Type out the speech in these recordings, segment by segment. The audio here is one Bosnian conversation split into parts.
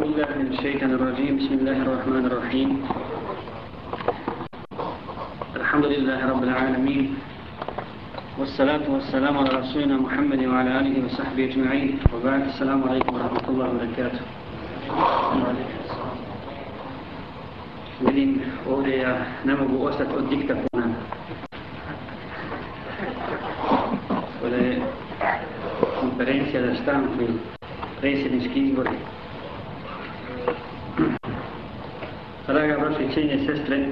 بالله من الشيطان الرجيم. بسم الله الرحمن الرحيم. الحمد لله رب العالمين. والصلاة والسلام على رسولنا محمد وعلى آله وصحبه أجمعين. وبعد السلام عليكم ورحمة الله وبركاته. Vidim ovdje ja ne mogu ostati od diktafona. Ovdje je konferencija za štampu predsjednički izbori. Braće i cijenje sestre,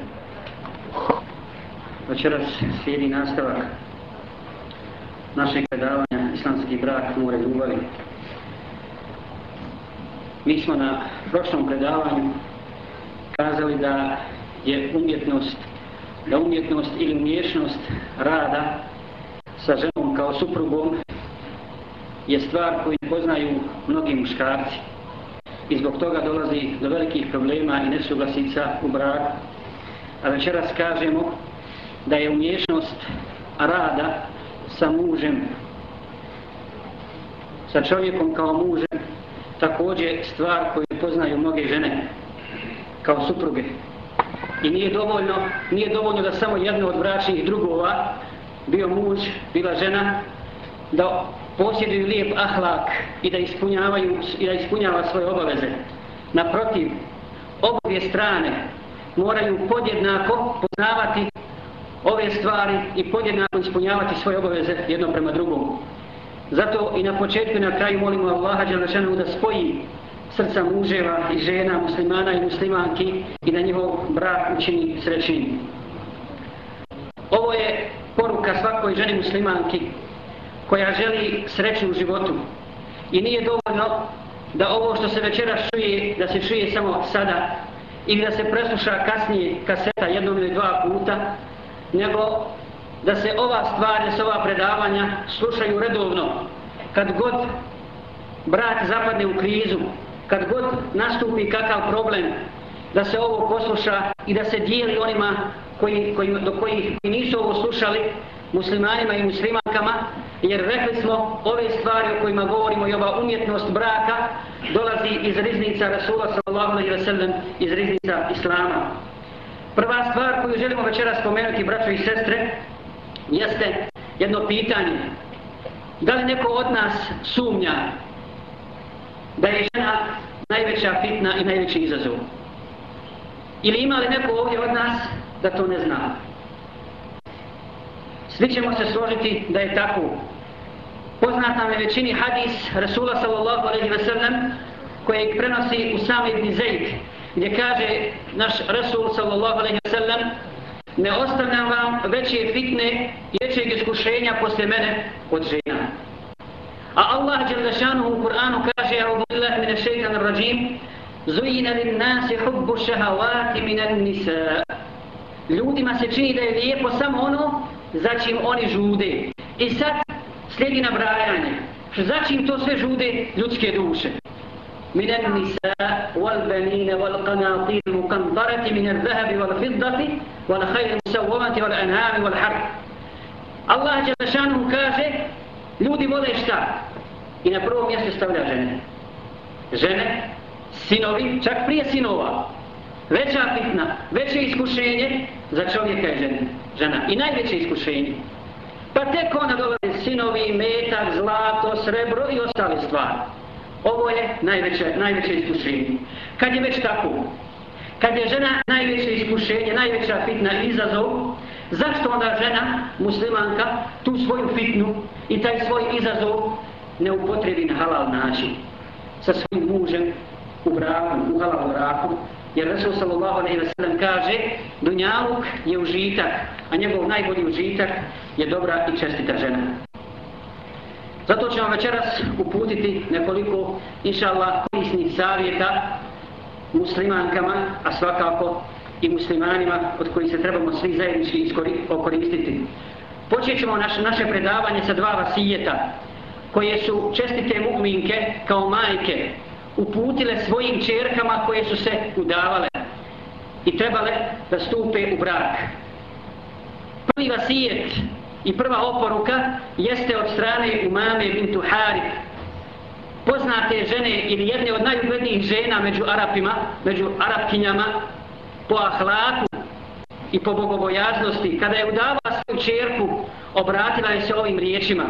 večeras slijedi nastavak našeg predavanja Islamski brak more ljubavi. Mi smo na prošlom predavanju kazali da je umjetnost, da umjetnost ili umješnost rada sa ženom kao suprugom je stvar koju poznaju mnogi muškarci i zbog toga dolazi do velikih problema i nesuglasica u braku. A večeras kažemo da je umješnost rada sa mužem, sa čovjekom kao mužem, također stvar koju poznaju mnoge žene kao supruge. I nije dovoljno, nije dovoljno da samo jedno od bračnih drugova, bio muž, bila žena, da posjeduju lijep ahlak i da ispunjavaju i da ispunjava svoje obaveze. Naprotiv, obje strane moraju podjednako poznavati ove stvari i podjednako ispunjavati svoje obaveze jedno prema drugom. Zato i na početku i na kraju molimo Allaha Đalešanu da spoji srca muževa i žena, muslimana i muslimanki i da njihov brak učini srećnim. Ovo je poruka svakoj ženi muslimanki koja želi sreću u životu. I nije dovoljno da ovo što se večera čuje, da se čuje samo sada ili da se presluša kasnije kaseta jednom ili dva puta, nego da se ova stvar, da se ova predavanja slušaju redovno. Kad god brat zapadne u krizu, kad god nastupi kakav problem, da se ovo posluša i da se dijeli onima koji, koji, do kojih nisu ovo slušali, muslimanima i muslimankama, jer rekli smo ove stvari o kojima govorimo i ova umjetnost braka dolazi iz riznica Rasula sallallahu alaihi wa sallam, iz riznica Islama. Prva stvar koju želimo večera spomenuti, braćo i sestre, jeste jedno pitanje. Da li neko od nas sumnja da je žena najveća fitna i najveći izazov? Ili ima li neko ovdje od nas da to ne zna? Svi ćemo se složiti da je tako. Poznat nam je većini hadis Rasula sallallahu alaihi wa sallam kojeg prenosi Usam ibn Zaid gdje kaže naš Rasul sallallahu alaihi wa sallam ne ostavljam vam veće fitne i većeg iskušenja posle mene od žena. A Allah Đelešanu u Kur'anu kaže A'udhu billahi mine šeitan rajim Zujina lin nasi hubbu šahavati minan nisa Ljudima se čini da je lijepo samo ono začim oni žude. I sad slijedi nabrajanje. Začim to sve žude ljudske duše. من النساء والبنين والقناطير المقنطرة من الذهب والفضة والخير المسومة والأنهام والحرب الله جل شانه kaže ljudi vole šta i na prvom mjestu stavlja žene žene, sinovi, čak prije sinova veća fitna, veće iskušenje za čovjeka i žene, žena. i najveće iskušenje. Pa tek ona dolazi sinovi, metak, zlato, srebro i ostale stvari. Ovo je najveće, najveće iskušenje. Kad je već tako, kad je žena najveće iskušenje, najveća fitna izazov, zašto onda žena, muslimanka, tu svoju fitnu i taj svoj izazov ne upotrebi na halal način sa svojim mužem u braku, u halal braku, Jer Resul sallallahu alaihi wa sallam kaže Dunjaluk je užitak, a njegov najbolji užitak je dobra i čestita žena. Zato ćemo večeras uputiti nekoliko, inša Allah, korisnih savjeta muslimankama, a svakako i muslimanima od kojih se trebamo svi zajednički okoristiti. Počet ćemo naše, naše predavanje sa dva vasijeta koje su čestite mu'minke kao majke uputile svojim čerkama koje su se udavale i trebale da stupe u brak. Prvi vasijet i prva oporuka jeste od strane umame bintu Harib, poznate žene ili jedne od najuglednijih žena među Arapima, među Arapkinjama, po ahlaku i po bogobojaznosti, kada je udavala svoju čerku, obratila je se ovim riječima.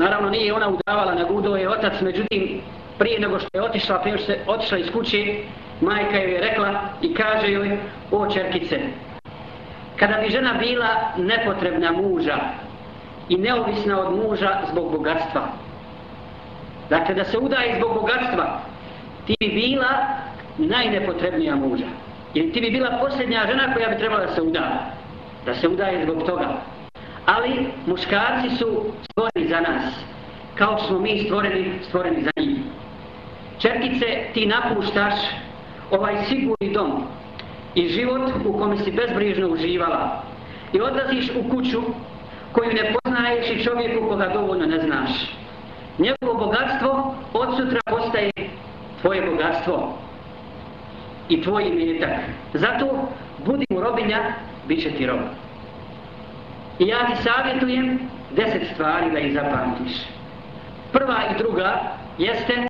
Naravno nije ona udavala, nego udao je otac, međutim, prije nego što je otišla, prije što se otišla iz kuće, majka joj je rekla i kaže joj, o čerkice, kada bi žena bila nepotrebna muža i neovisna od muža zbog bogatstva, dakle da se udaje zbog bogatstva, ti bi bila najnepotrebnija muža. Ili ti bi bila posljednja žena koja bi trebala da se uda. Da se udaje zbog toga. Ali muškarci su stvoreni za nas. Kao što smo mi stvoreni, stvoreni za njih. Čerkice, ti napuštaš ovaj sigurni dom i život u kome si bezbrižno uživala. I odlaziš u kuću koju ne poznaješ i čovjeku koga dovoljno ne znaš. Njegovo bogatstvo od sutra postaje tvoje bogatstvo i tvoj imetak. Zato budi mu robinja, bit će ti rob. I ja ti savjetujem deset stvari da ih zapamtiš. Prva i druga jeste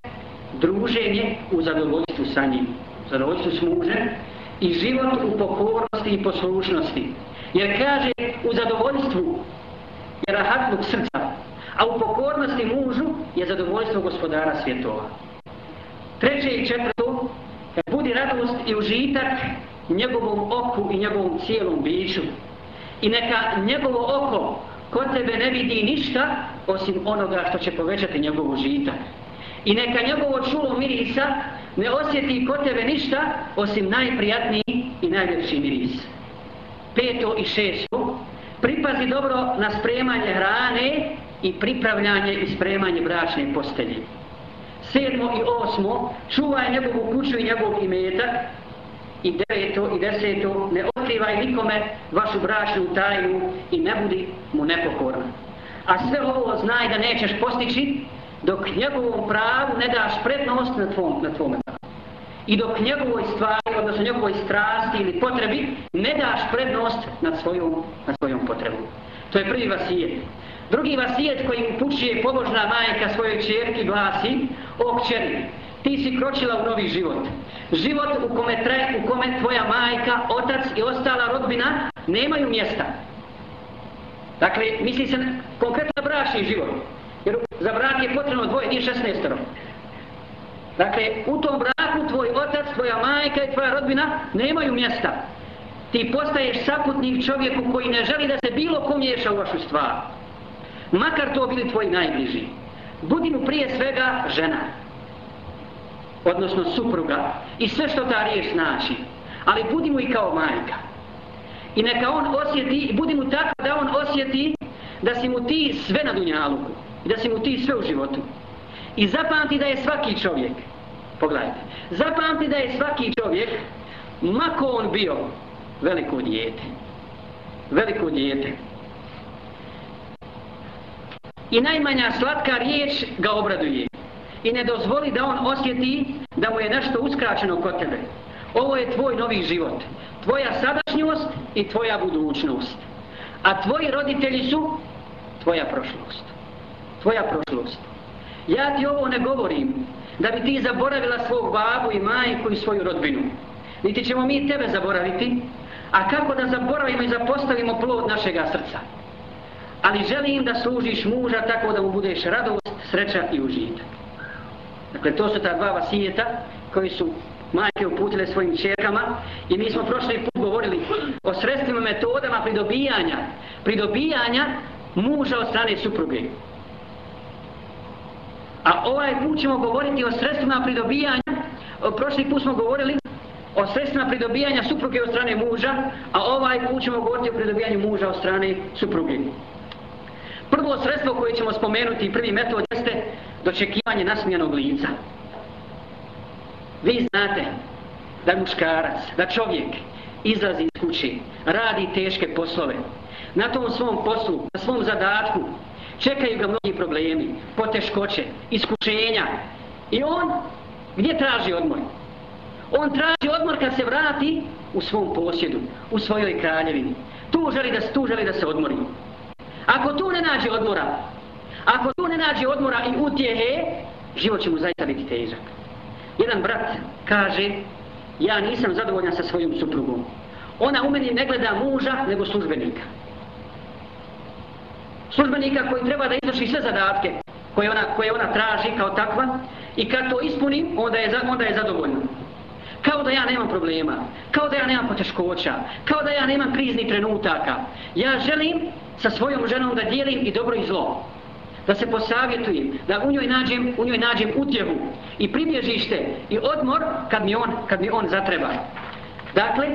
druženje u zadovoljstvu sa njim, u zadovoljstvu s mužem i život u pokornosti i poslušnosti. Jer kaže u zadovoljstvu je rahatluk srca, a u pokornosti mužu je zadovoljstvo gospodara svjetova. Treće i četvrto, kad budi radost i užitak njegovom oku i njegovom cijelom biću. I neka njegovo oko kod tebe ne vidi ništa osim onoga što će povećati njegov užitak. I neka njegovo čulo mirisa ne osjeti kod tebe ništa osim najprijatniji i najljepši miris. Peto i šesto, pripazi dobro na spremanje hrane i pripravljanje i spremanje bračne postelje. Sedmo i osmo, čuvaj njegovu kuću i njegov imetak. I deveto i deseto, ne otkrivaj nikome vašu bračnu tajnu i ne budi mu nepokoran. A sve ovo znaj da nećeš postići dok njegovom pravu ne daš prednost na tvom, na tvome I dok njegovoj stvari, odnosno njegovoj strasti ili potrebi, ne daš prednost nad svojom, nad svojom potrebom. To je prvi vasijet. Drugi vasijet koji upućuje pobožna majka svojoj čerki glasi, o kćeri, ti si kročila u novi život. Život u kome, tre, u kome tvoja majka, otac i ostala rodbina nemaju mjesta. Dakle, misli se konkretno na bračni život. Jer za brak je potrebno dvoje, nije šestnestero. Dakle, u tom braku tvoj otac, tvoja majka i tvoja rodbina nemaju mjesta. Ti postaješ saputnik čovjeku koji ne želi da se bilo ko miješa u vašu stvar makar to bili tvoji najbliži. Budi mu prije svega žena, odnosno supruga, i sve što ta riječ znači, ali budi mu i kao majka. I neka on osjeti, budi mu tako da on osjeti da si mu ti sve na dunjaluku, da si mu ti sve u životu. I zapamti da je svaki čovjek, pogledajte, zapamti da je svaki čovjek, mako on bio, veliko dijete. Veliko dijete i najmanja slatka riječ ga obraduje. I ne dozvoli da on osjeti da mu je nešto uskraćeno kod tebe. Ovo je tvoj novi život, tvoja sadašnjost i tvoja budućnost. A tvoji roditelji su tvoja prošlost. Tvoja prošlost. Ja ti ovo ne govorim da bi ti zaboravila svog babu i majku i svoju rodbinu. Niti ćemo mi tebe zaboraviti, a kako da zaboravimo i zapostavimo plod našega srca ali želim da služiš muža tako da mu budeš radost, sreća i užitak. Dakle, to su ta dva vasijeta koji su majke uputile svojim čerkama i mi smo prošli put govorili o sredstvima metodama pridobijanja, pridobijanja muža od strane supruge. A ovaj put ćemo govoriti o sredstvima pridobijanja, o prošli put smo govorili o sredstvima pridobijanja supruge od strane muža, a ovaj put ćemo govoriti o pridobijanju muža od strane supruge. Prvo sredstvo koje ćemo spomenuti, prvi metod, jeste dočekivanje nasmijanog lica. Vi znate da muškarac, da čovjek izlazi iz kuće, radi teške poslove. Na tom svom poslu, na svom zadatku, čekaju ga mnogi problemi, poteškoće, iskušenja. I on, gdje traži odmor? On traži odmor kad se vrati u svom posjedu, u svojoj kraljevini. Tu želi da, tu želi da se odmori. Ako tu ne nađe odmora, Ako tu ne nađe odmora i utjehe, život će mu zaista biti težak. Jedan brat kaže, ja nisam zadovoljan sa svojom suprugom. Ona u meni ne gleda muža, nego službenika. Službenika koji treba da izvrši sve zadatke koje ona, koje ona traži kao takva i kad to ispunim, onda je, onda je zadovoljna. Kao da ja nemam problema, kao da ja nemam poteškoća, kao da ja nemam kriznih trenutaka. Ja želim sa svojom ženom da dijelim i dobro i zlo. Da se posavjetujem, da u njoj nađem, u njoj nađem utjehu i pribježište i odmor kad mi on, kad mi on zatreba. Dakle,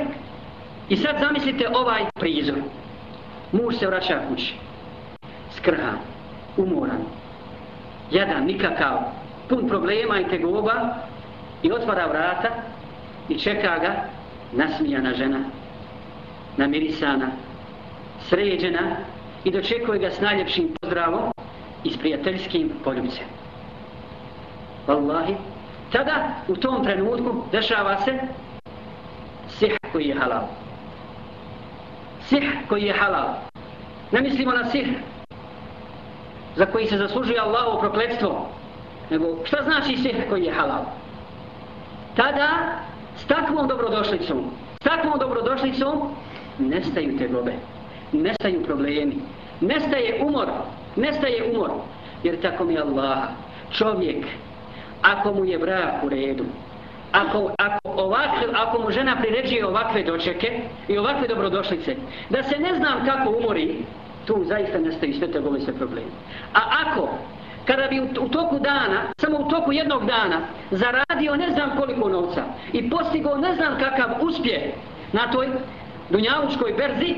i sad zamislite ovaj prizor. Muž se vraća kući. Skrhan, umoran, jadan, nikakav, pun problema i tegoba i otvara vrata i čeka ga nasmijana žena, namirisana, sređena i dočekuje ga s najljepšim pozdravom i s prijateljskim poljubcem. Wallahi, tada u tom trenutku dešava se sih koji je halal. Sih koji je halal. Ne mislimo na sih za koji se zaslužuje Allahovo prokletstvo, nego šta znači sih koji je halal? Tada s takvom dobrodošlicom, s takvom dobrodošlicom nestaju te gobe, nestaju problemi, nestaje umor, nestaje umor. Jer tako mi Allah, čovjek, ako mu je brak u redu, ako, ako, ovakve, ako mu žena priređuje ovakve dočeke i ovakve dobrodošlice, da se ne znam kako umori, tu zaista nestaju sve te gole problemi. A ako kada bi u toku dana, samo u toku jednog dana, zaradio ne znam koliko novca i postigao ne znam kakav uspjeh na toj dunjavučkoj berzi,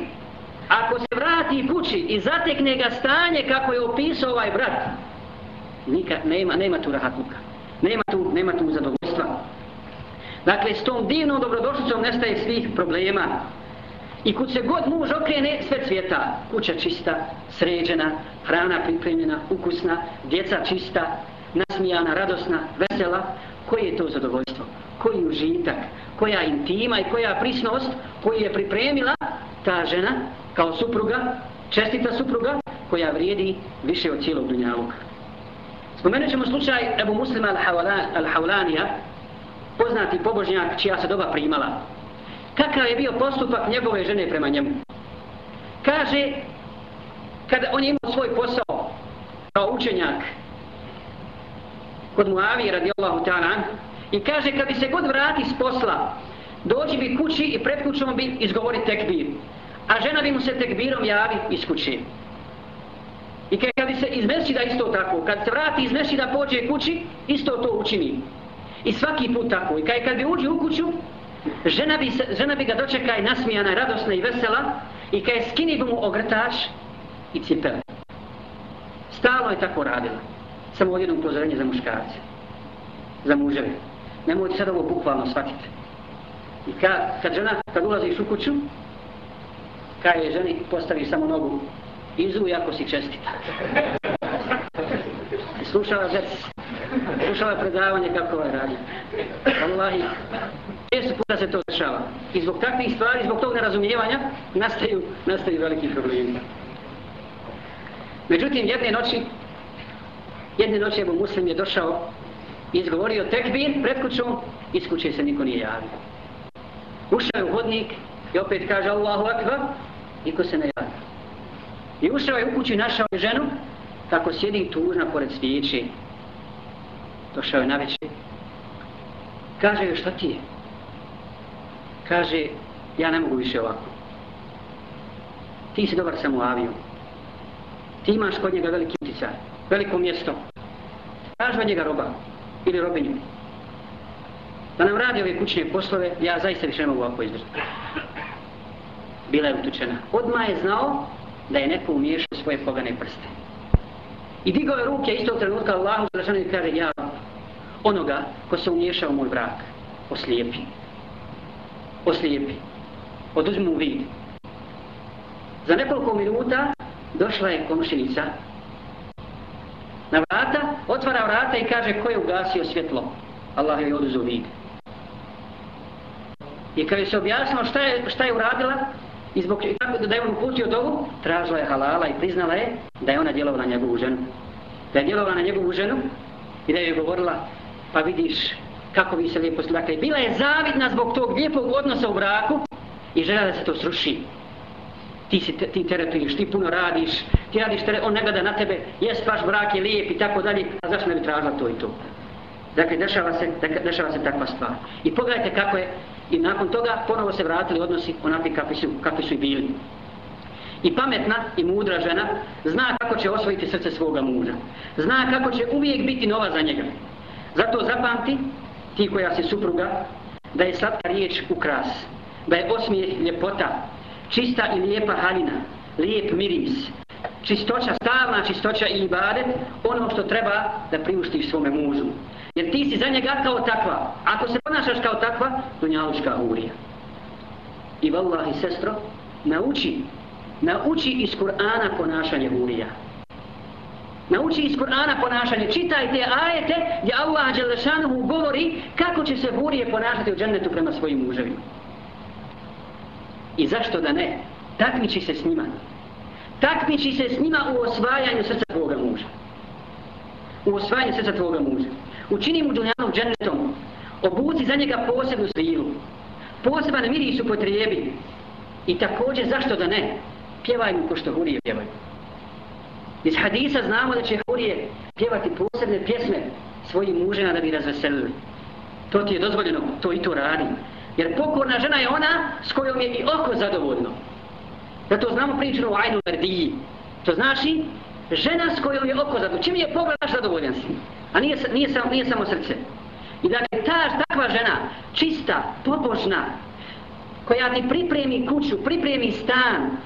ako se vrati kući i zatekne ga stanje kako je opisao ovaj brat, nikad, nema, nema tu rahatluka, nema tu, nema tu zadovoljstva. Dakle, s tom divnom dobrodošlicom nestaje svih problema, I kud se god muž okrene, sve cvjeta. Kuća čista, sređena, hrana pripremljena, ukusna, djeca čista, nasmijana, radosna, vesela. Koje je to zadovoljstvo? Koji užitak? Koja intima i koja prisnost koju je pripremila ta žena kao supruga, čestita supruga, koja vrijedi više od cijelog dunjavog. Spomenut ćemo slučaj Ebu Muslima al-Hawlanija, poznati pobožnjak čija se doba primala kakav je bio postupak njegove žene prema njemu. Kaže, kada on je imao svoj posao kao učenjak kod Muavi radijallahu ta'ala i kaže, kad bi se god vrati s posla, dođi bi kući i pred kućom bi izgovori tekbir. A žena bi mu se tekbirom javi iz kući. I kad bi se iz da isto tako, kad se vrati iz da pođe kući, isto to učini. I svaki put tako. I kad bi uđi u kuću, žena bi, se, žena bi ga dočekaj nasmijana, radosna i vesela i kaj skini mu ogrtaš i cipele. Stalo je tako radila. Samo ovdje jedno upozorenje za muškarce. Za muževe. Nemojte sad ovo bukvalno shvatiti. I ka, kad žena, kad ulaziš u kuću, kaj je ženi postavi samo nogu izu i ako si čestita. Slušala zec. Slušala predavanje kako ovaj radi. Allahi, Često puta se to dešava. I zbog takvih stvari, zbog tog nerazumijevanja, nastaju, nastaju veliki problemi. Međutim, jedne noći, jedne noće Ebu Muslim je došao i izgovorio tekbir pred kućom, iz kuće se niko nije javio. Ušao je u hodnik i opet kaže Allahu akbar, niko se ne javio. I ušao je u kuću i našao je ženu, kako sjedi tužna pored svijeće. Došao je na večer. Kaže joj šta ti je? kaže, ja ne mogu više ovako. Ti si dobar samo aviju. Ti imaš kod njega veliki utjecaj veliko mjesto. Traži od njega roba ili robinju. Da nam radi ove kućne poslove, ja zaista više ne mogu ovako izdržati. Bila je utučena. Odmah je znao da je neko umiješao svoje pogane prste. I digao je ruke istog trenutka Allahu zražano i kaže ja onoga ko se umiješao u moj brak oslijepi oslijepi. Oduzmi mu vid. Za nekoliko minuta došla je komšinica na vrata, otvara vrata i kaže ko je ugasio svjetlo. Allah je oduzu vid. I kada se objasnilo šta je, šta je uradila, i zbog kako da je on uputio dovu, tražila je halala i priznala je da je ona djelovala na njegovu ženu. da je djelovala na njegovu ženu i da je govorila, pa vidiš kako vi se lijepo Dakle, bila je zavidna zbog tog lijepog odnosa u braku i žela da se to sruši. Ti, si, ti teretuješ, ti puno radiš, ti radiš, teret, on ne gleda na tebe, jes vaš brak je lijep i tako dalje, a zašto ne bi tražila to i to? Dakle, dešava se, dakle, dešava se takva stvar. I pogledajte kako je, i nakon toga ponovo se vratili odnosi onakvi kakvi su, kakvi su i bili. I pametna i mudra žena zna kako će osvojiti srce svoga muža. Zna kako će uvijek biti nova za njega. Zato zapamti, ti koja si supruga, da je slatka riječ ukras, da je osmijeh ljepota, čista i lijepa haljina, lijep miris, čistoća, stalna čistoća i ibadet, ono što treba da priuštiš svome mužu. Jer ti si za njega kao takva. Ako se ponašaš kao takva, dunjalučka hurija. I vallahi sestro, nauči nauči iz Kur'ana ponašanje hurija. Nauči iz Kur'ana ponašanje. čitaj te ajete gdje Allah Đelešanuhu govori kako će se hurije ponašati u džennetu prema svojim muževima. I zašto da ne? Takmiči se s njima. Takmiči se s njima u osvajanju srca tvoga muža. U osvajanju srca tvoga muža. Učini mu dunjanom džennetom. Obuci za njega posebnu svilu. Poseban miris u potrebi. I također zašto da ne? pjevaju ko što hurije pjevaju. Iz hadisa znamo da će hurije pjevati posebne pjesme svojim mužima da bi razveselili. To ti je dozvoljeno, to i to radim. Jer pokorna žena je ona s kojom je i oko zadovoljno. Zato znamo priču o Ajnu Merdiji. To znači žena s kojom je oko zadovoljno. Čim je pogled naš zadovoljan si? A nije, nije, samo, nije samo srce. I dakle, ta takva žena, čista, pobožna, koja ti pripremi kuću, pripremi stan,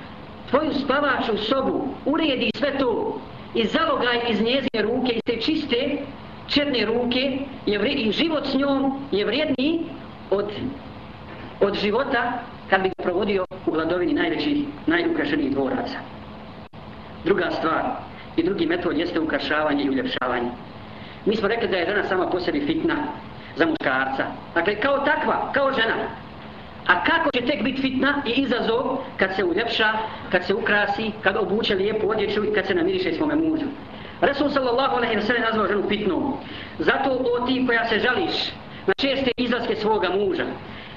tvoju spavaču sobu, uredi sve to i zalogaj iz njezine ruke, iz te čiste četne ruke je vri, i život s njom je vrijedniji od, od života kad bi ga provodio u gladovini najvećih, najukrašenijih dvoraca. Druga stvar i drugi metod jeste ukrašavanje i uljepšavanje. Mi smo rekli da je žena sama po sebi fitna za muškarca. Dakle, kao takva, kao žena, A kako će tek biti fitna i izazov kad se uljepša, kad se ukrasi, kad obuče lijepu odjeću i kad se namiriše svome mužu. Resul sallallahu alaihi wa sallam nazvao ženu fitnom. Zato o ti koja se žališ na česte izlaske svoga muža,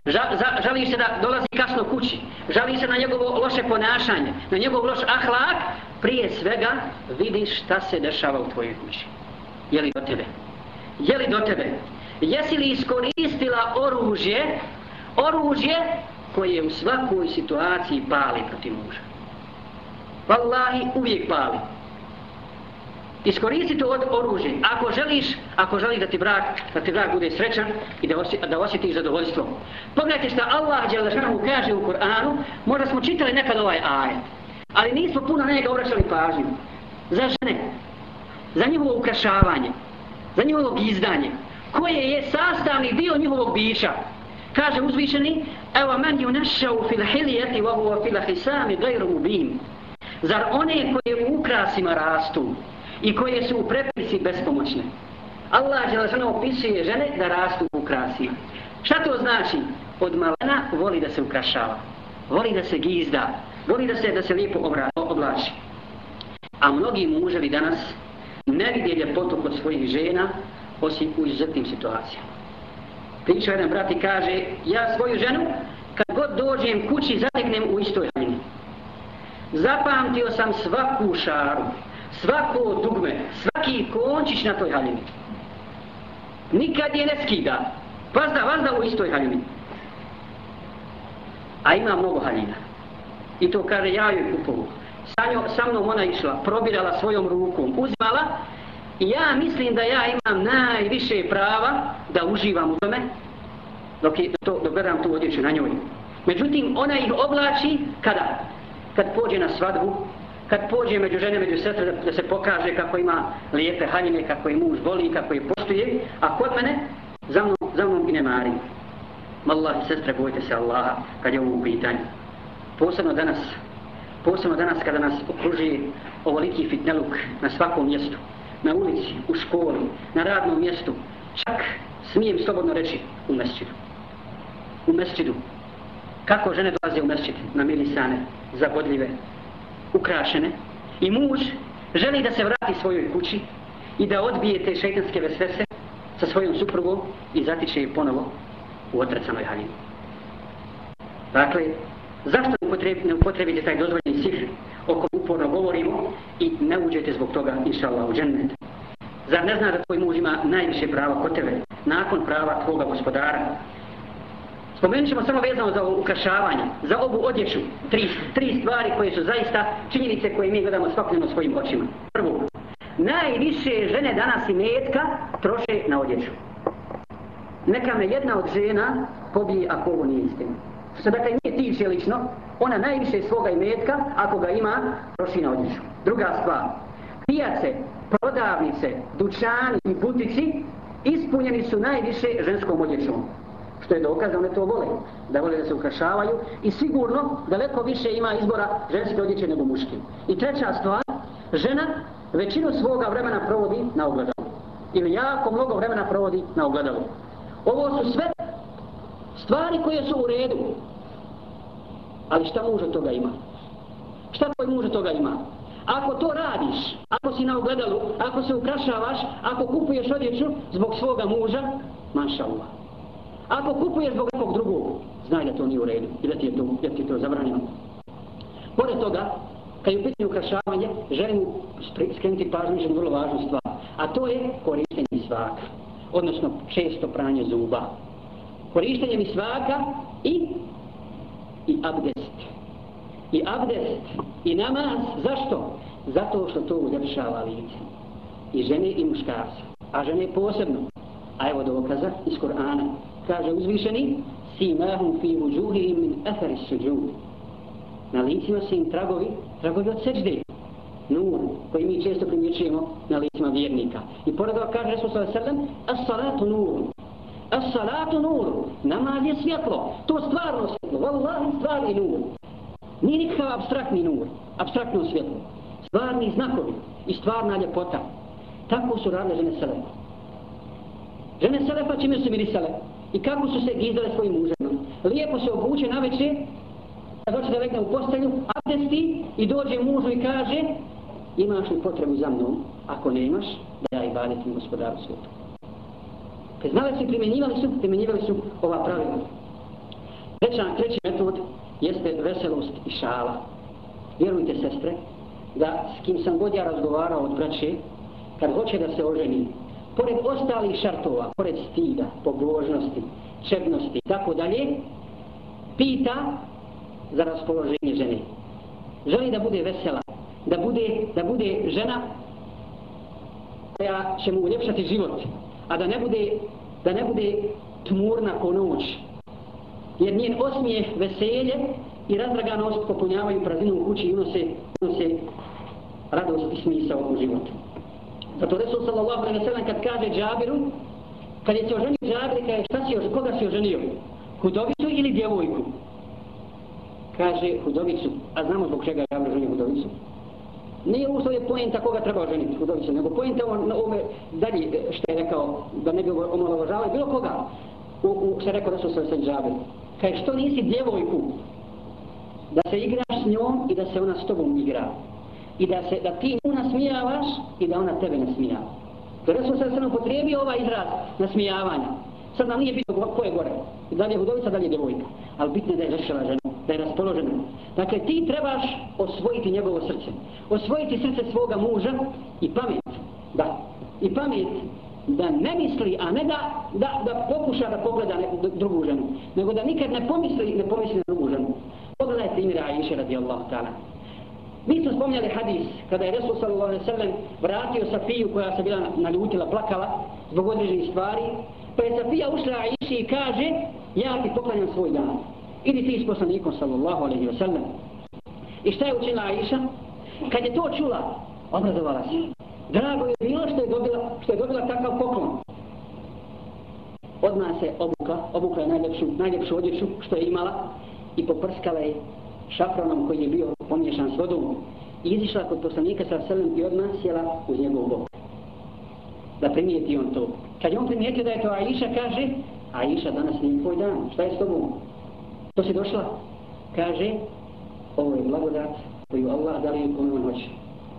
Ža, za, žališ se da dolazi kasno kući, žališ se na njegovo loše ponašanje, na njegov loš ahlak, prije svega vidiš šta se dešava u tvojoj kući. Je li do tebe? Je li do tebe? Jesi li iskoristila oružje oružje koje u svakoj situaciji pali protiv muža. Wallahi uvijek pali. Iskoristi to od oružje. Ako želiš, ako želiš da ti brak, da ti brak bude srećan i da, osjeti, da osjetiš zadovoljstvo. Pogledajte što Allah Đelešanu kaže u Kur'anu, možda smo čitali nekad ovaj ajet, ali nismo puno na njega obraćali pažnju. Za žene, za njihovo ukrašavanje, za njihovo gizdanje, koje je sastavni dio njihovog bića, Kaže uzvišeni, evo men ju nešao fil hilijeti wa huwa fil hisami gajru mubim. Zar one koje u ukrasima rastu i koje su u prepisi bespomoćne? Allah je lažano opisuje žene da rastu u krasi. Šta to znači? Od malena voli da se ukrašava. Voli da se gizda. Voli da se da se lijepo oblači. A mnogi muževi danas ne vidje ljepotu kod svojih žena osim u izuzetnim situacijama priča jedan brat i kaže ja svoju ženu kad god dođem kući zateknem u istoj haljini zapamtio sam svaku šaru svako dugme svaki končić na toj haljini. Nikad je ne skida. Vazda, vazda u istoj haljini. A ima mnogo haljina. I to kaže ja joj kupovu. Sa, njo, sa mnom ona išla probirala svojom rukom uzmala I ja mislim da ja imam najviše prava da uživam u tome dok, je, to, dok gledam tu odjeću na njoj. Međutim, ona ih oblači kada? Kad pođe na svadbu, kad pođe među žene, među sestre, da, da se pokaže kako ima lijepe haljine, kako je muž voli, kako je poštuje, a kod mene, za mnom, za mnom i ne mari. Allah sestre, bojte se Allaha kad je ovo u pitanju. Posebno danas, posebno danas kada nas okruži ovoliki fitneluk na svakom mjestu na ulici, u školi, na radnom mjestu, čak smijem slobodno reći u mesčidu. U mesčidu. Kako žene dolaze u mesčid, namilisane, zagodljive, ukrašene. I muž želi da se vrati svojoj kući i da odbije te šeitanske vesvese sa svojom suprugom i zatiče je ponovo u otracanoj haljini. Dakle, zašto ne, upotrebite taj dozvoljeni sihr o kojem uporno govorimo i ne uđete zbog toga, inša Allah, u džennet? Zar ne zna da tvoj muž ima najviše prava kod tebe, nakon prava tvoga gospodara? Spomenut ćemo samo vezano za ukrašavanje, za ovu odjeću, tri, tri stvari koje su zaista činjenice koje mi gledamo svakodnevno svojim očima. Prvo, najviše žene danas i metka troše na odjeću. Neka me jedna od žena pobije ako ovo nije istina. Što se dakle nije tiče lično, ona najviše svoga imetka, ako ga ima, troši na odjeću. Druga stvar, pijace, prodavnice, dućani i butici ispunjeni su najviše ženskom odjećom. Što je dokaz da one to vole, da vole da se ukrašavaju i sigurno daleko više ima izbora ženske odjeće nego muške. I treća stvar, žena većinu svoga vremena provodi na ogledalu. Ili jako mnogo vremena provodi na ogledalu. Ovo su sve stvari koje su u redu. Ali šta muž od toga ima? Šta tvoj muž od toga ima? Ako to radiš, ako si na ogledalu, ako se ukrašavaš, ako kupuješ odjeću zbog svoga muža, manša Allah. Ako kupuješ zbog nekog drugog, znaj da to nije u redu i da ti je to, da ti je to zabranjeno. Pored toga, kad je u pitanju ukrašavanje, želim skrenuti pažnju je vrlo važnu stvar, a to je korištenje svaka, odnosno često pranje zuba. Korištenje mi svaka i i abdest. I abdest i namaz, zašto? Zato što to uljepšava lice. I žene i muškarce. A žene posebno. A evo dokaza iz Korana kaže uzvišeni simahum fi vujuhihim min athari sujud na licima se im tragovi tragovi od seđde. Nur koji mi često primjećujemo na licima vjernika. I pored toga kaže Resul sallallahu alejhi ve sellem as-salatu nur. As-salatu nur. Namaz je svjetlo. To stvarno svjetlo. Wallahi stvarni nur. Nije nikakav abstraktni nur. Abstraktno svjetlo. Stvarni znakovi i stvarna ljepota. Tako su radile žene Selefa. Žene Selefa čime su mirisale? I kako su se gizdale svojim mužama. Lijepo se obuče na večer, kad hoće da legne u postelju, abdesti i dođe mužu i kaže imaš li potrebu za mnom, ako ne imaš, da ja i badetim gospodaru svijetu. Kad znali su primjenjivali su, primjenjivali su ova pravila. Treća, treći metod jeste veselost i šala. Vjerujte sestre, da s kim sam god ja razgovarao od braće, kad hoće da se oženi, pored ostalih šartova, pored stida, pobožnosti, čebnosti i tako dalje, pita za raspoloženje žene. Želi da bude vesela, da bude, da bude žena koja će mu uljepšati život, a da ne bude, da ne bude tmurna ko noć. Jer njen osmijeh, veselje i razdraganost popunjavaju prazinu u kući i unose, unose radost i smisao u životu. Zato Resul sallallahu alaihi wa sallam kad kaže Džabiru, kad je se oženio Džabir, kaže šta si, koga si oženio? Hudovicu ili djevojku? Kaže hudovicu, a znamo zbog čega je Džabir oženio hudovicu. Nije ovo što je pojenta koga treba oženiti hudovicu, nego pojenta on na ove dalje što je rekao, da ne bi omalovažavali bilo koga. U, u, se rekao Resul sallallahu alaihi wa sallam Kaže što nisi djevojku? Da se igraš s njom i da se ona s tobom igra i da se da ti nju nasmijavaš i da ona tebe nasmijava. To je Resul sada upotrijebio ovaj izraz nasmijavanja. Sad nam nije bitno ko je gore. Da li je hudovica, da li je djevojka. Ali bitno je da je žešela žena, da je raspoložena. Dakle, ti trebaš osvojiti njegovo srce. Osvojiti srce svoga muža i pamet. Da. I pamet da ne misli, a ne da, da, da pokuša da pogleda neku drugu ženu. Nego da nikad ne pomisli, ne pomisli na drugu ženu. Pogledajte imira Aisha radijallahu ta'ala. Mi smo spomnjali hadis kada je Resul sallallahu alaihi sallam vratio Safiju koja se bila naljutila, plakala zbog određenih stvari. Pa je Safija ušla Aiši i kaže ja ti poklanjam svoj dan. Idi ti s poslanikom sallallahu alaihi sallam. I šta je učinila Aiša? Kad je to čula, obrazovala se. Drago je bilo što je dobila, što je dobila takav poklon. Odmah se obukla, obukla je najljepšu, najljepšu odjeću što je imala i poprskala je šafranom koji je bio pomiješan s vodom i izišla kod poslanika sa selem i odmah sjela uz njegov bok. Da primijeti on to. Kad je on primijetio da je to Aisha, kaže Aisha, danas nije tvoj dan, šta je s tobom? To si došla? Kaže, ovo je blagodat koju Allah dali kome on hoće.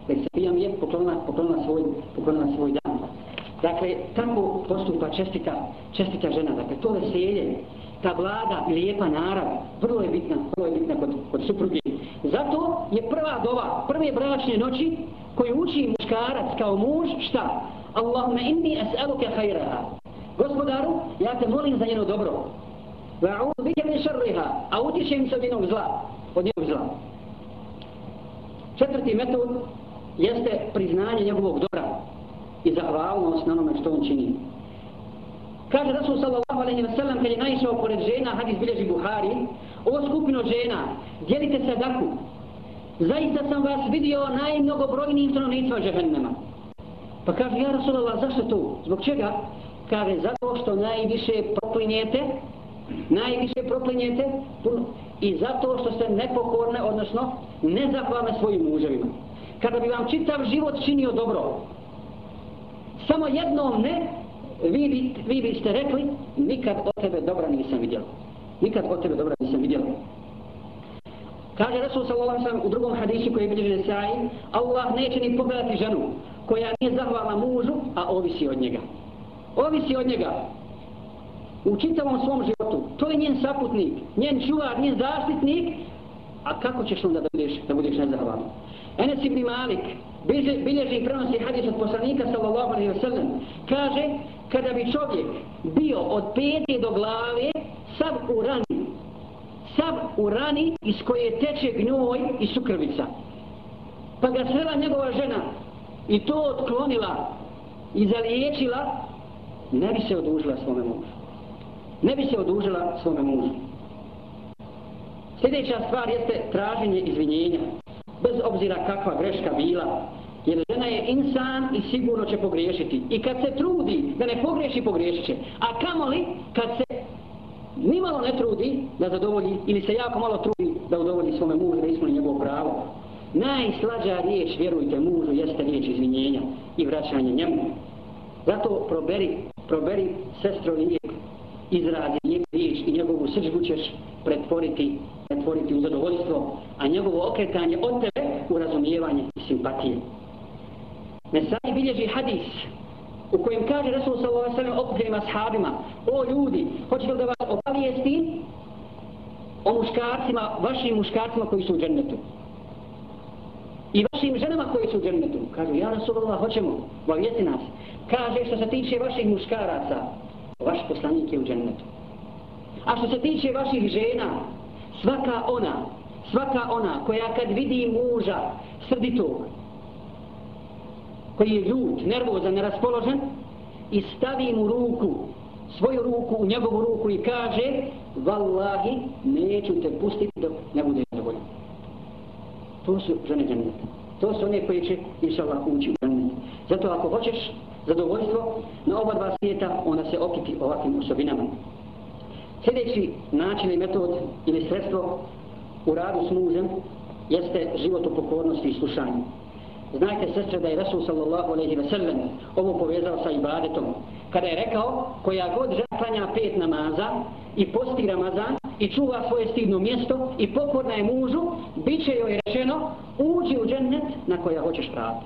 Već se pijam je poklonila, poklonila, svoj, poklonila svoj dan. Dakle, tako postupa čestita, čestita žena. Dakle, to veselje, ta vlada, lijepa narav, vrlo je bitna, vrlo je bitna kod, kod supruge. Zato je prva dova, prve bračne noći, koju uči muškarac kao muž, šta? Allahumma inni as'aluka khairaha. Gospodaru, ja te molim za njeno dobro. Va'udu a'udhu min sharriha. A utišem se od njenog zla, od njenog zla. Četvrti metod jeste priznanje njegovog dobra i zahvalnost na onome što on čini. Kaže Rasul sallallahu alaihi wa sallam kad je naišao pored žena, hadis bilježi Buhari, o skupino žena, dijelite sadaku. Zaista sam vas vidio najmnogobrojnijim stanovnicima džehennema. Pa kaže, ja Rasulallah, zašto to? Zbog čega? Kaže, zato što najviše proklinjete, najviše proklinjete i zato što ste nepokorne, odnosno nezahvalne svojim muževima. Kada bi vam čitav život činio dobro, samo jednom ne, vi, bi, vi biste rekli, nikad od tebe dobra nisam vidjela. Nikad od tebe dobra nisam vidjela. Kaže Rasul sallallahu alaihi u drugom hadisu koji je bilježi Nesai, Allah neće ni pogledati ženu koja nije zahvalna mužu, a ovisi od njega. Ovisi od njega. U čitavom svom životu. To je njen saputnik, njen čuvar, njen zaštitnik. A kako ćeš onda da budeš, da budeš nezahvalan? Enes ibn Malik bilježi i prenosi hadis od poslanika sallallahu alaihi wa sallam. Kaže, kada bi čovjek bio od pete do glave sav u rani, sav u rani iz koje teče gnjoj i sukrvica. Pa ga srela njegova žena i to otklonila i zaliječila, ne bi se odužila svome mužu. Ne bi se odužila svome mužu. Sljedeća stvar jeste traženje izvinjenja. Bez obzira kakva greška bila, jer žena je insan i sigurno će pogriješiti. I kad se trudi da ne pogriješi, pogriješit će. A kamoli kad se nimalo ne trudi da zadovolji ili se jako malo trudi da udovolji svome mužu da ispuni njegovo pravo. Najslađa riječ, vjerujte mužu, jeste riječ izvinjenja i vraćanje njemu. Zato proberi, proberi sestro lijek, izrazi njeg riječ i njegovu srđbu ćeš pretvoriti, pretvoriti u zadovoljstvo, a njegovo okretanje od tebe u razumijevanje i simpatije. Mesaj bilježi hadis u kojem kaže Resul sallallahu alejhi ve sellem okupljenim ashabima: "O ljudi, hoćete li da vas obavijesti o muškarcima, vašim muškarcima koji su u džennetu?" I vašim ženama koji su u džennetu. Kažu, ja Rasulullah, hoćemo, obavijesti nas. Kaže, što se tiče vaših muškaraca, vaš poslanik je u džennetu. A što se tiče vaših žena, svaka ona, svaka ona koja kad vidi muža srditog, koji je ljud, nervozan, neraspoložen i stavi mu ruku, svoju ruku u njegovu ruku i kaže Wallahi, neću te pustiti dok ne bude zadovoljan. To su žene džaneta. To su one koji će, inša Allah, ući u džanet. Zato ako hoćeš zadovoljstvo na oba dva svijeta, ona se okiti ovakvim osobinama. Sljedeći način i metod ili sredstvo u radu s mužem jeste život u pokornosti i slušanju. Znajte sestre da je Rasul sallallahu alaihi ve sellem ovo povezao sa ibadetom. Kada je rekao koja god žena klanja pet namaza i posti Ramazan i čuva svoje stidno mjesto i pokorna je mužu, bit će joj rečeno uđi u džennet na koja hoćeš vrata.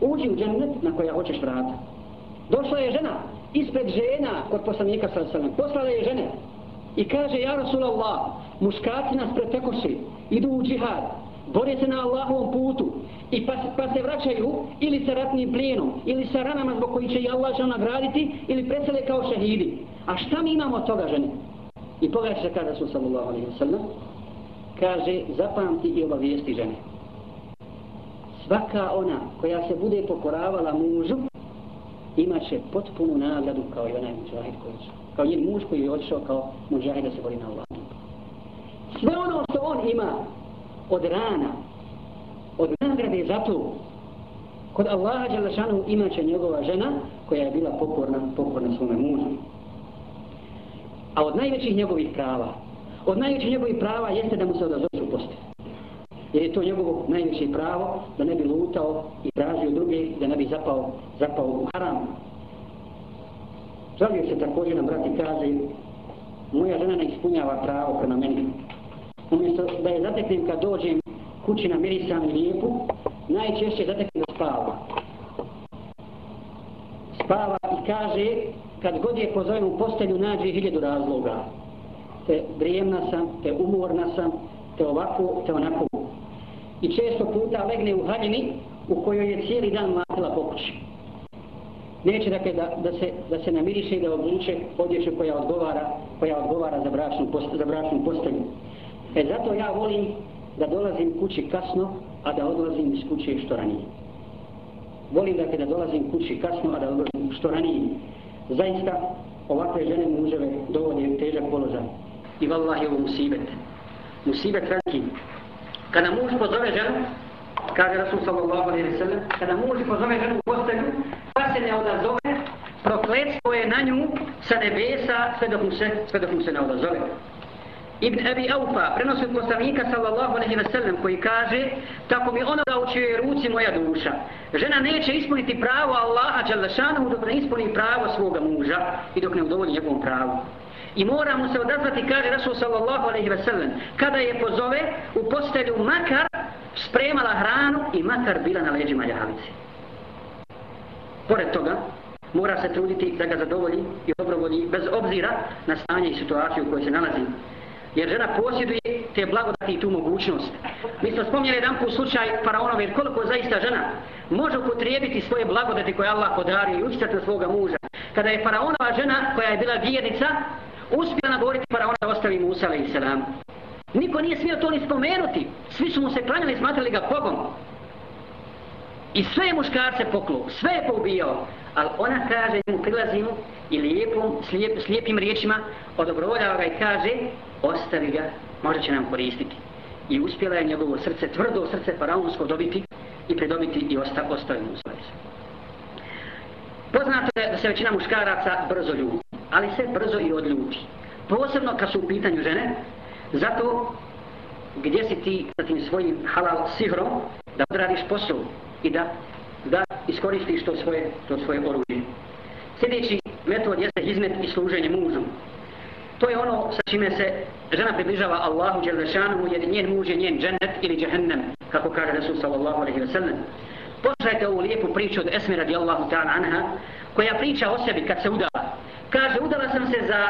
Uđi u džennet na koja hoćeš vrata. Došla je žena ispred žena kod poslanika sallallahu alaihi ve sellem. Poslala je žene i kaže ja Rasulallah muškarci nas pretekoši idu u džihad bore se na Allahovom putu i pa, pa se vraćaju ili sa ratnim plijenom ili sa ranama zbog koji će i Allah žena ono graditi, ili presele kao šehidi. A šta mi imamo od toga žene? I pogledajte se kada su sallallahu alaihi wa sallam kaže zapamti i obavijesti žene. Svaka ona koja se bude pokoravala mužu imaće potpunu nagradu kao i onaj muđahid koji će. Kao njen muž koji je odšao kao muđahid da se bori na Allah. Sve ono što on ima od rana, od nagrade za to, kod Allaha Đalešanu imaće njegova žena koja je bila pokorna, pokorna svome mužu. A od najvećih njegovih prava, od najvećih njegovih prava jeste da mu se odazovu posti. Jer je to njegovo najveće pravo da ne bi lutao i tražio druge, da ne bi zapao, zapao u haram. Žalio se također na brati kaže, moja žena ne ispunjava pravo prema meni umjesto da je zateknem kad dođem kući na mirisanu lijepu, najčešće zatekne da spava. spava i kaže kad god je pozovem u postelju nađe hiljadu razloga. Te drijemna sam, te umorna sam te ovako, te onako. I često puta legne u haljini u kojoj je cijeli dan matila po kući. Neće dakle da, da, se, da se namiriše i da obuče odjeću koja odgovara koja odgovara za bračnu, post, za bračnu postelju. E zato ja volim da dolazim kući kasno a da odlazim iz kuće što ranije volim dakle da dolazim kući kasno, a da odlazim što ranije. Zaista, ovakve žene muževe dovode u težak položaj. I vallahi ovo musibet. Musibet veliki. Kada muž pozove ženu, kaže Rasul sallallahu alaihi wa sallam, kada muž pozove ženu u postelju, pa se ne odazove, prokletstvo je na nju sa nebesa sve dok mu se, sve dok mu se ne odazove. Ibn Abi Aufa prenosi od poslanika sallallahu alaihi ve sellem koji kaže tako mi ono da je ruci moja duša. Žena neće ispuniti pravo Allaha dželle šanu dok ne ispuni pravo svoga muža i dok ne udovolji njegovom pravu. I mora mu se odazvati, kaže Rasul sallallahu alaihi ve sellem, kada je pozove u postelju makar spremala hranu i makar bila na leđima jahavice. Pored toga, mora se truditi da ga zadovolji i dobrovolji bez obzira na stanje i situaciju u kojoj se nalazi jer žena posjeduje te blagodati i tu mogućnost. Mi smo spomnjali jedan put slučaj faraonove, jer koliko zaista žena može upotrijebiti svoje blagodati koje Allah podario i učitati na svoga muža. Kada je faraonova žena, koja je bila vjernica, uspjela nagovoriti faraona da ostavi Musa i selam. Niko nije smio to ni spomenuti. Svi su mu se klanjali i smatrali ga Bogom. I sve je muškarce poklo, sve je poubijao. Ali ona kaže, mu prilazi mu i lijepom, slijep, slijepim riječima odobrovoljava ga i kaže, ostavi ga, možda će nam koristiti. I uspjela je njegovo srce, tvrdo srce faraonsko dobiti i pridobiti i osta, ostavi mu svoje. Poznato je da se većina muškaraca brzo ljubi, ali se brzo i odljuti. Posebno kad su u pitanju žene, zato gdje si ti sa tim svojim halal sihrom da odradiš posao i da, da iskoristiš to svoje, to svoje oružje. Sljedeći metod jeste hizmet i služenje mužu. To je ono sa čime se žena približava Allahu Đelešanu jer njen muž je njen džennet ili džehennem, kako kaže Resul sallallahu alaihi wa sallam. Poslušajte ovu lijepu priču od Esme radijallahu ta'ala anha, koja priča o sebi kad se udala. Kaže, udala sam se za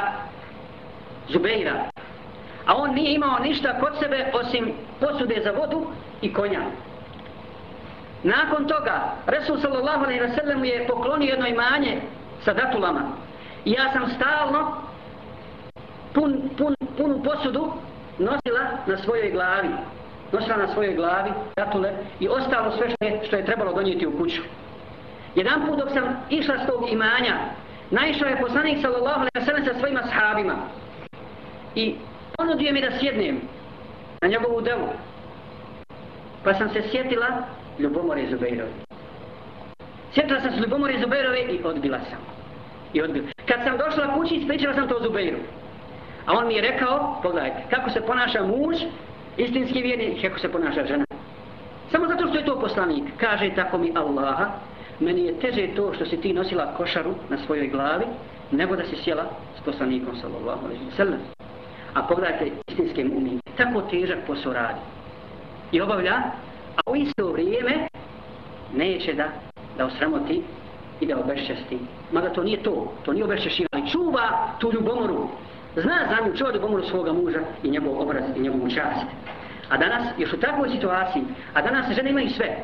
Zubeira, a on nije imao ništa kod sebe osim posude za vodu i konja. Nakon toga, Resul sallallahu alaihi wa sallam je poklonio jedno imanje sa datulama. I ja sam stalno pun, pun, punu posudu nosila na svojoj glavi. Nosila na svojoj glavi datule i ostalo sve što je, što je trebalo donijeti u kuću. Jedan put dok sam išla s tog imanja, naišao je poslanik sallallahu alaihi sallam sa svojima sahabima. I ponudio mi da sjednem na njegovu devu. Pa sam se sjetila Ljubomore Zubeirovi. Sjetila sam se Ljubomore Zubeirove i odbila sam. I odbila. Kad sam došla kući, ispričala sam to Zubeiru. A on mi je rekao, pogledajte, kako se ponaša muž, istinski vjernik, kako se ponaša žena. Samo zato što je to poslanik. Kaže tako mi Allaha, meni je teže to što si ti nosila košaru na svojoj glavi, nego da si sjela s poslanikom, sallallahu alaihi wa sallam. A pogledajte istinske mu'mine, tako težak posao radi. I obavlja, a u isto vrijeme neće da, da osramoti i da obešćesti. Mada to nije to, to nije obešćešivanje. Čuva tu ljubomoru, Zna za nju čuva ljubomoru svoga muža i njegov obraz i njegovu čast. A danas, još u takvoj situaciji, a danas žene imaju sve.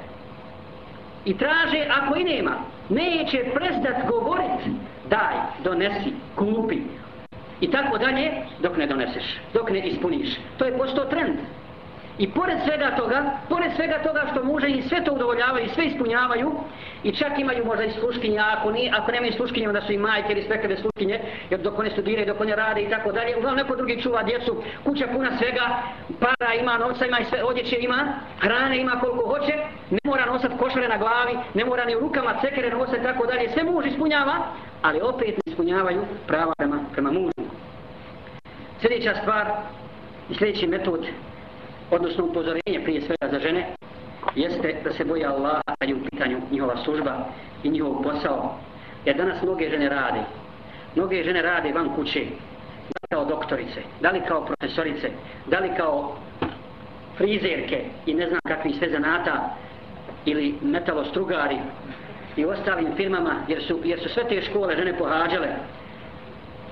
I traže, ako i nema, neće prestat govorit, daj, donesi, kupi. I tako dalje, dok ne doneseš, dok ne ispuniš. To je postao trend. I pored svega toga, pored svega toga što muže i sve to udovoljavaju i sve ispunjavaju, i čak imaju možda i sluškinje, ako, ni, ako nemaju sluškinje, onda su i majke ili svekave sluškinje, jer dok one studiraju, dok one rade i tako dalje, uglavnom neko drugi čuva djecu, kuća puna svega, para ima, novca ima i sve odjeće ima, hrane ima koliko hoće, ne mora nosat košare na glavi, ne mora ni u rukama cekere nosati tako dalje, sve muž ispunjava, ali opet ne ispunjavaju prava prema, prema mužu. Sljedeća stvar i sljedeći metod odnosno upozorenje prije svega za žene, jeste da se boje Allaha kad je u pitanju njihova služba i njihov posao. Jer danas mnoge žene rade. Mnoge žene rade van kuće, da li kao doktorice, da li kao profesorice, da li kao frizerke i ne znam kakvi sve zanata ili metalostrugari i ostalim firmama, jer su, jer su sve te škole žene pohađale,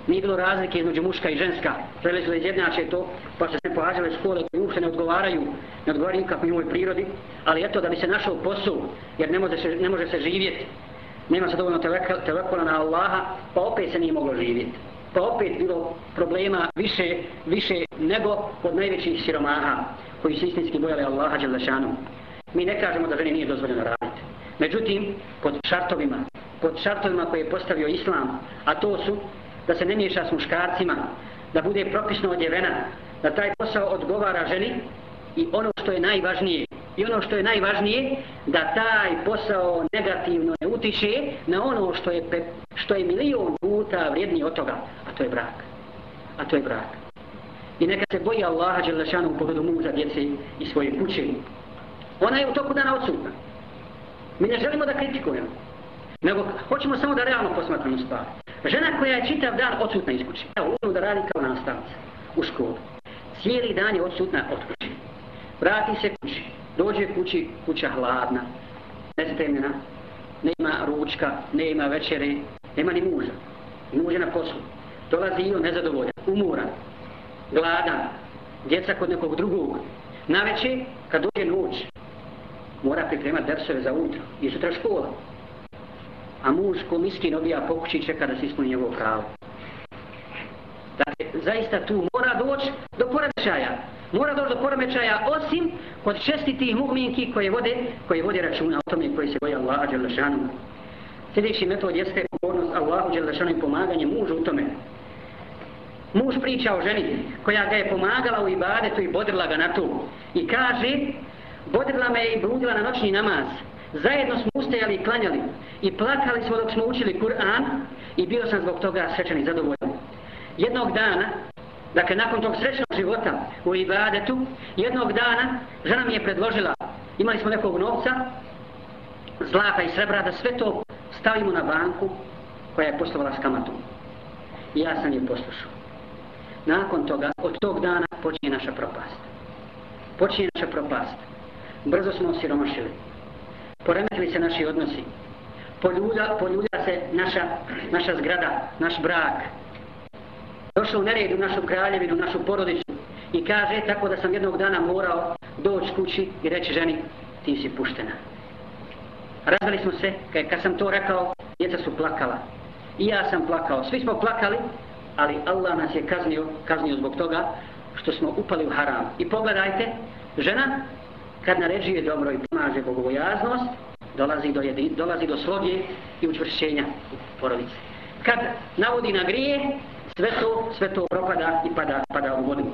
nije bilo razlike između muška i ženska, žele su izjednače to, pa se pohađale škole koje uopšte ne odgovaraju, ne odgovaraju nikako njoj prirodi, ali eto da bi se našao posao, jer ne može se, ne može se živjeti, nema se dovoljno telefona na Allaha, pa opet se nije moglo živjeti. Pa opet bilo problema više, više nego od najvećih siromaha koji su istinski bojali Allaha Đelešanu. Mi ne kažemo da ženi nije dozvoljeno raditi. Međutim, pod šartovima, pod šartovima koje je postavio Islam, a to su da se ne miješa s muškarcima, da bude propisno odjevena, da taj posao odgovara ženi i ono što je najvažnije, i ono što je najvažnije, da taj posao negativno ne utiše na ono što je, pe, što je milion puta vrijednije od toga, a to je brak. A to je brak. I neka se boji Allaha Đelešanu u pogledu muža, djece i svoje kuće. Ona je u toku dana odsutna. Mi ne želimo da kritikujemo. Nego hoćemo samo da realno posmatramo stvari. Žena koja je čitav dan odsutna iz kuće. Evo, ono da radi kao nastavnica u školu. Cijeli dan je odsutna od kuće. Vrati se kući. Dođe kući, kuća hladna. Nespremljena. Nema ručka, nema večere, nema ni muža. I muža na poslu. Dolazi i on nezadovoljan, umoran, gladan, djeca kod nekog drugog. Na večer, kad dođe noć, mora pripremati dersove za utro i sutra škola. A muž ko miskin obija po kući čeka da se ispuni njegovo pravo. Dakle, zaista tu mora doći do poremećaja. Mora doći do poremećaja osim kod čestitih mu'minki koje vode, koje vode računa o tome koji se boje Allaha Đelešanu. Sljedeći metod jeste pokornost Allahu Đelešanu i pomaganje mužu u tome. Muž priča o ženi koja ga je pomagala u ibadetu i bodrila ga na tu. I kaže, bodrila me i bludila na noćni namaz. Zajedno smo ustajali i klanjali i plakali smo dok smo učili Kur'an i bio sam zbog toga srećan i zadovoljan. Jednog dana, dakle nakon tog srećnog života u ibadetu, jednog dana žena mi je predložila, imali smo nekog novca, zlata i srebra, da sve to stavimo na banku koja je poslovala s kamatom. I ja sam je poslušao. Nakon toga, od tog dana, počinje naša propast. Počinje naša propast. Brzo smo osiromašili. Poremetili se naši odnosi. Poljulja, poljulja se naša, naša zgrada, naš brak. Došao u nered u našu kraljevinu, u našu porodicu. I kaže tako da sam jednog dana morao doći kući i reći ženi, ti si puštena. Razveli smo se, kad sam to rekao, djeca su plakala. I ja sam plakao. Svi smo plakali, ali Allah nas je kaznio, kaznio zbog toga što smo upali u haram. I pogledajte, žena kad naređuje dobro i pomaže bogobojaznost, dolazi do, jedin, dolazi do sloge i učvršćenja porodice. Kad navodi na grije, sve to, sve to propada i pada, pada u vodu.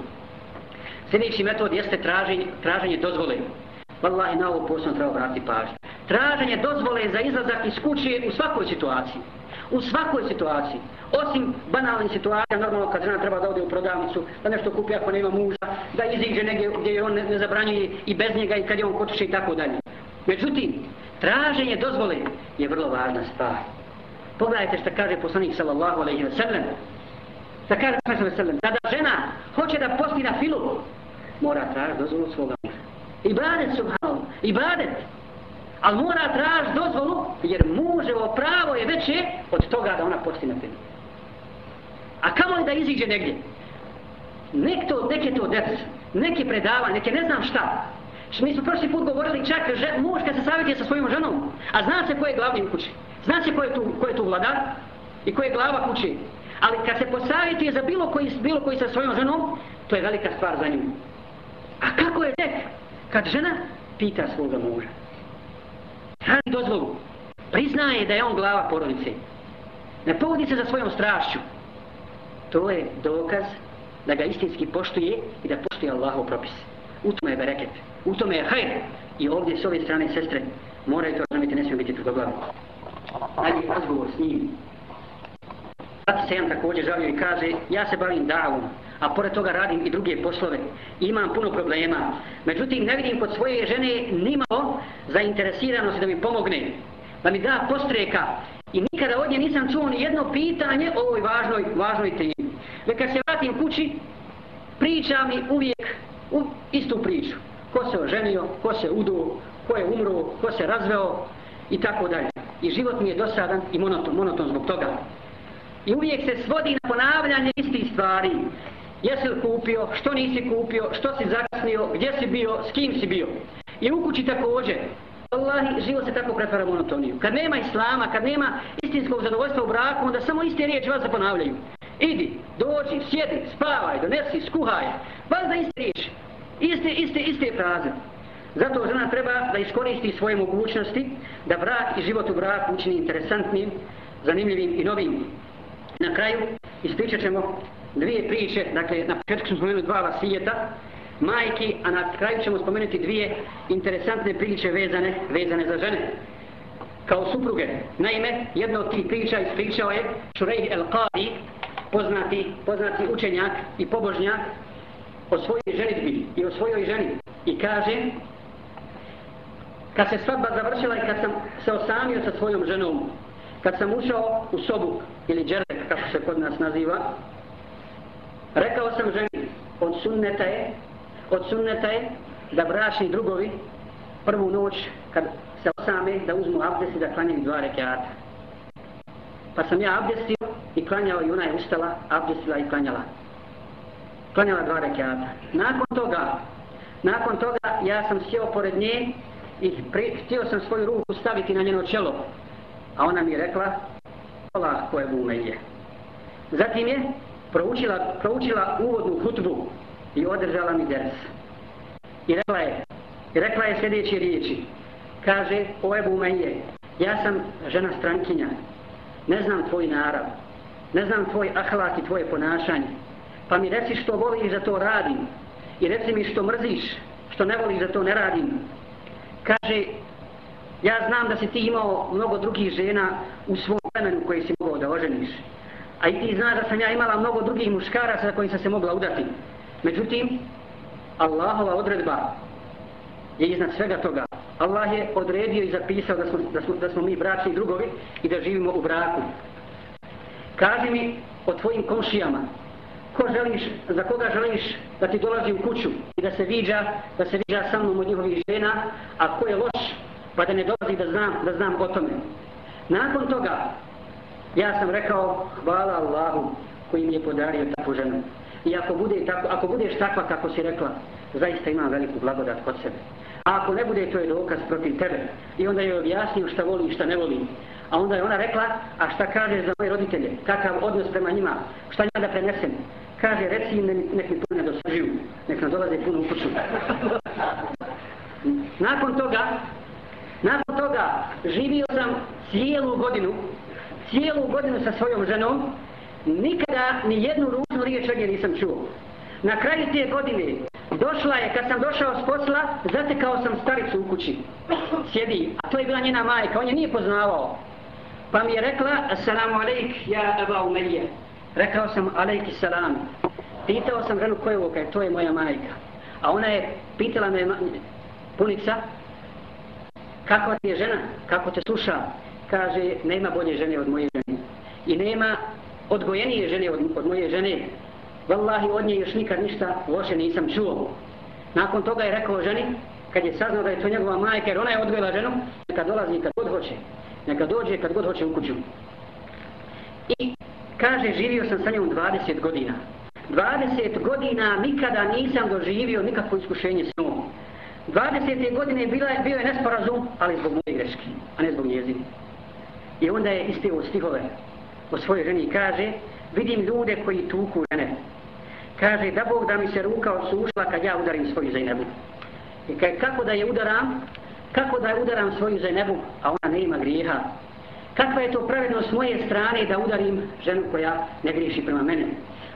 Sljedeći metod jeste traženje, traženje dozvole. Wallahi na ovo posebno treba vratiti pažnju. Traženje dozvole za izlazak iz kuće u svakoj situaciji. U svakoj situaciji. Osim banalnih situacija, normalno kad žena treba da ode u prodavnicu, da nešto kupi ako nema muža, da iziđe negdje gdje on ne, ne zabranjuje i bez njega i kad je on kotuše i tako dalje. Međutim, traženje dozvole je vrlo važna stvar. Pogledajte što kaže poslanik sallallahu alaihi wa sallam. Da kaže sallallahu sallam, kada žena hoće da posti na filu, mora tražiti dozvolu svoga muža. Ibadet subhanom, ibadet. Ali mora tražiti dozvolu jer muževo pravo je veće od toga da ona posti na filu. A kamo li da iziđe negdje? Nek to, nek je to dec, neke predava, neke ne znam šta. Mi smo prošli put govorili čak že, muž kad se savjetuje sa svojom ženom, a zna se ko je glavni u kući. Zna se ko je tu, ko je tu vladar i ko je glava kući. Ali kad se posavjetuje za bilo koji, bilo koji sa svojom ženom, to je velika stvar za nju. A kako je tek kad žena pita svoga muža? Han dozvolu. Priznaje da je on glava porodice. Ne povodi se za svojom strašću to je dokaz da ga istinski poštuje i da poštuje Allahov propis. U tome je bereket, u tome je hajr. I ovdje s ove strane sestre moraju to razumjeti, ne smije biti tvrdoglavni. Najdi razgovor s njim. Sad se jedan također žalio i kaže, ja se bavim davom, a pored toga radim i druge poslove. Imam puno problema. Međutim, ne vidim kod svoje žene nimalo zainteresiranosti da mi pomogne. Da mi da postreka I nikada od nje nisam čuo ni jedno pitanje o ovoj važnoj, važnoj temi. Već kad se vratim kući, priča mi uvijek u istu priču. Ko se oženio, ko se udu, ko je umro, ko se razveo i tako dalje. i život mi je dosadan i monoton, monoton zbog toga. I uvijek se svodi na ponavljanje istih stvari. Jesi li kupio, što nisi kupio, što si zakasnio, gdje si bio, s kim si bio. I u kući također. Allahi, život se tako pretvara monotoniju. Kad nema islama, kad nema istinskog zadovoljstva u braku, onda samo iste riječi vas ponavljaju. Idi, dođi, sjedi, spavaj, donesi, skuhaj. Vas da iste riječi. Iste, iste, iste fraze. Zato žena treba da iskoristi svoje mogućnosti, da brak i život u braku učini interesantnim, zanimljivim i novim. Na kraju ispričat ćemo dvije priče, dakle na početku smo spomenuli dva vasijeta, majki, a na kraju ćemo spomenuti dvije interesantne priče vezane, vezane za žene. Kao supruge. Naime, jedna od tih priča ispričao je Šurejh El Qadi, poznati, poznati učenjak i pobožnjak o svojoj ženitbi i o svojoj ženi. I kaže, kad se svadba završila i kad sam se osamio sa svojom ženom, kad sam ušao u sobu ili džerek, kako se kod nas naziva, rekao sam ženi, od sunneta je, od sunneta je da bračni drugovi prvu noć kad se osame da uzmu abdest i da klanjaju dva rekiata. Pa sam ja abdestio i klanjao i ona je ustala, abdestila i klanjala. Klanjala dva rekiata. Nakon toga, nakon toga ja sam sjeo pored nje i pri, htio sam svoju ruku staviti na njeno čelo. A ona mi je rekla, Allah koje bume je. Zatim je proučila, proučila uvodnu hutbu i održala mi ders. I rekla je, i rekla je sljedeće riječi. Kaže, o Ebu Meije, ja sam žena strankinja, ne znam tvoj narav, ne znam tvoj ahlak i tvoje ponašanje, pa mi reci što voliš da to radim i reci mi što mrziš, što ne voliš da to ne radim. Kaže, ja znam da si ti imao mnogo drugih žena u svom vremenu koji si mogao da oženiš. A i ti znaš da sam ja imala mnogo drugih muškara sa kojim sam se mogla udati. Međutim, Allahova odredba je iznad svega toga. Allah je odredio i zapisao da smo, da smo, da smo mi bračni drugovi i da živimo u braku. Kaži mi o tvojim komšijama, ko želiš, za koga želiš da ti dolazi u kuću i da se viđa, da se viđa sa mnom od njihovih žena, a ko je loš, pa da ne dolazi da znam, da znam o tome. Nakon toga, ja sam rekao, hvala Allahu koji mi je podario takvu ženu. I ako, bude tako, ako budeš takva kako si rekla, zaista ima veliku blagodat kod sebe. A ako ne bude, to je dokaz protiv tebe. I onda je objasnio šta voli i šta ne voli. A onda je ona rekla, a šta kaže za moje roditelje? Kakav odnos prema njima? Šta njima da prenesem? Kaže, reci im nek mi puno ne dosažuju. Nek nam dolaze puno u kuću. nakon toga, nakon toga, živio sam cijelu godinu, cijelu godinu sa svojom ženom, nikada ni jednu ružnu riječ od nje nisam čuo. Na kraju te godine došla je, kad sam došao s posla, zatekao sam staricu u kući. Sjedi, a to je bila njena majka, on je nije poznavao. Pa mi je rekla, assalamu alaik, ja Aba Umelije. Rekao sam, alaiki salam. Pitao sam ženu ko je ovo, to je moja majka. A ona je pitala me, punica, kako ti je žena, kako te sluša? Kaže, nema bolje žene od moje žene. I nema odgojenije žene od, od moje žene. Wallahi, od nje još nikad ništa loše nisam čuo. Nakon toga je rekao ženi, kad je saznao da je to njegova majka, jer ona je odgojila ženu, neka dolazi kad god hoće. Neka dođe kad god hoće u kuću. I kaže, živio sam sa njom 20 godina. 20 godina nikada nisam doživio nikakvo iskušenje s njom. 20. godine bila, bio je nesporazum, ali zbog moje greške, a ne zbog njezine. I onda je ispio stihove o svojoj ženi i kaže, vidim ljude koji tuku žene. Kaže, da Bog da mi se ruka osušla kad ja udarim svoju Zajnebu. I kaže, kako da je udaram, kako da je udaram svoju Zajnebu, a ona ne ima grijeha. Kakva je to pravednost s moje strane da udarim ženu koja ne griješi prema mene.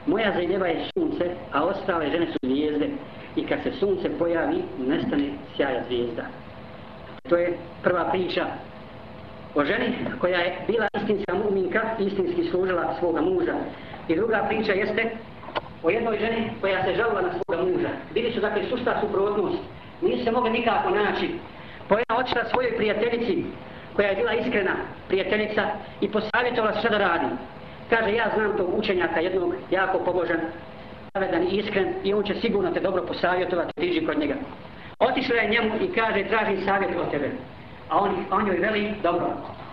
Moja Zajneba je sunce, a ostale žene su zvijezde. I kad se sunce pojavi, nestane sjaja zvijezda. To je prva priča o ženi koja je bila istinska muminka, istinski služila svoga muža. I druga priča jeste o jednoj ženi koja se žalila na svoga muža. Bili su dakle susta suprotnost, nisu se mogli nikako naći. Po jedna očila svojoj prijateljici, koja je bila iskrena prijateljica i posavjetovala šta da radi. Kaže, ja znam tog učenjaka jednog, jako pobožan, pravedan i iskren i on će sigurno te dobro posavjetovati, tiži kod njega. Otišla je njemu i kaže, tražim savjet od tebe. A on, on joj veli, dobro,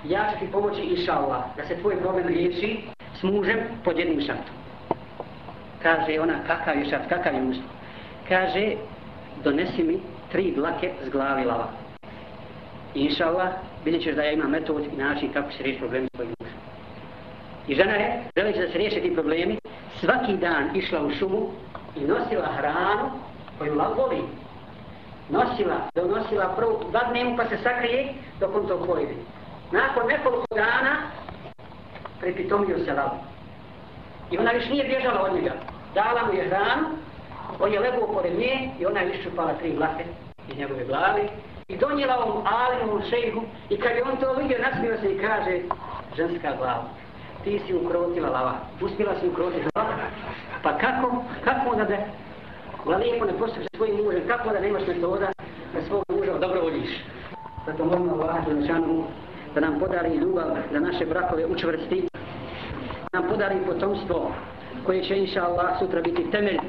ja ću ti pomoći inša Allah, da se tvoj problem riješi s mužem pod jednim šartom. Kaže ona, kakav je šart, kakav je muž? Kaže, donesi mi tri dlake s glavi lava. Inša Allah, vidjet ćeš da ja imam metod i način kako se riješi problemi s tvojim mužem. I žena je, želeći da se riješi ti problemi, svaki dan išla u šumu i nosila hranu koju lav voli. Nosila, donosila prvu dva dnevnu pa se sakrije dok on to pojede. Nakon nekoliko dana prepitomio se lavu. I ona više nije bježala od njega. Dala mu je hranu, on je legao pored nje i ona je iščupala tri vlake iz njegove glave i donijela ovom alimovom šejhu i kad je on to vidio, nasmio se i kaže ženska glava ti si ukrotila lava. Uspjela si ukrotiti lava. Pa kako, kako onda da da lijepo ne postupi sa svojim mužem, kako da nemaš metoda da svog muža dobro voliš. Zato molimo Allah Đelešanu da nam podari ljubav, da naše brakove učvrsti, da nam podari potomstvo koje će inša Allah sutra biti temelj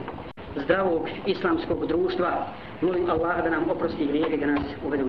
zdravog islamskog društva. Molim Allah da nam oprosti grijehe, da nas uvede u